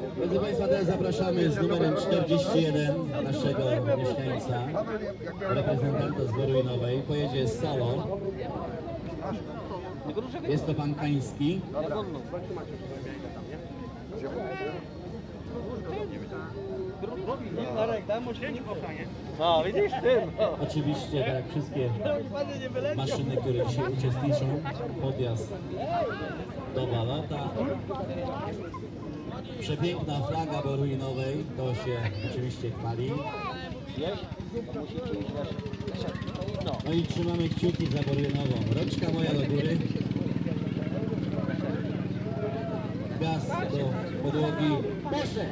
Drodzy Państwa, teraz zapraszamy z numerem 41 naszego mieszkańca, reprezentanta z Boruinowej. Pojedzie z salon. Jest to pan Kański. No, widzisz ty? No. Oczywiście, tak jak wszystkie maszyny, które dzisiaj uczestniczą, podjazd do balota. Przepiękna flaga Boruinowej, to się oczywiście chwali. No i trzymamy kciuki za Borynową. Rączka moja do góry. Gaz do podłogi. Proszę!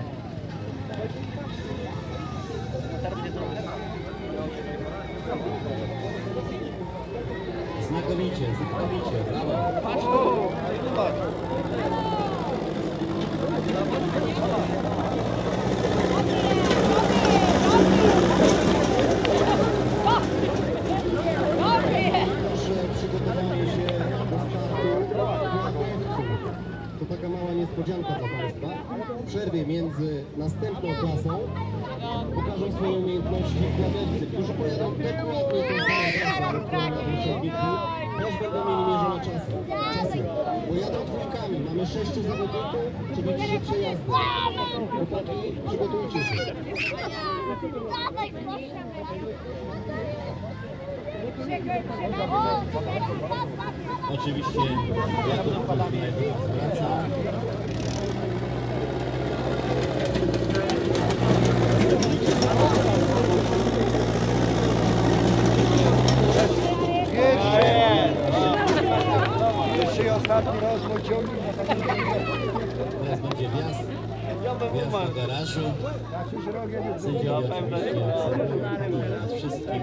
Znakomicie, znakomicie, brawo. Niespodzianka dla Państwa. W przerwie między następną klasą pokażą swoje umiejętności kładowcy, którzy pojadą dokładnie tą samą przodniki, też będą mieli mierzone czasy. czasy. Bo jadą dwójkami, mamy sześciu zawodników, czyli trzy przejazdy. Chłopaki, przygotujcie się. Oczywiście Jakub Kuzmiek Teraz będzie wjazd, wjazd do garażu. Sędziowie oczywiście nas wszystkich.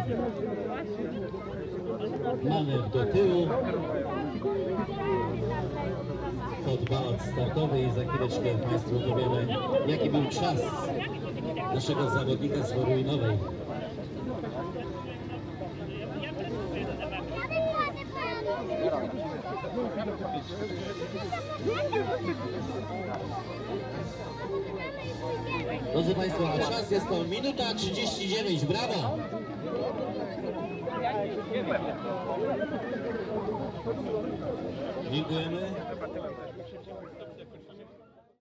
Manewr do tyłu. Pod balot startowy i za chwileczkę Państwu powiemy, jaki był czas naszego zawodnika z Woruinowej. Drodzy Państwo, a czas jest to minuta 39, brawo! Dziękujemy.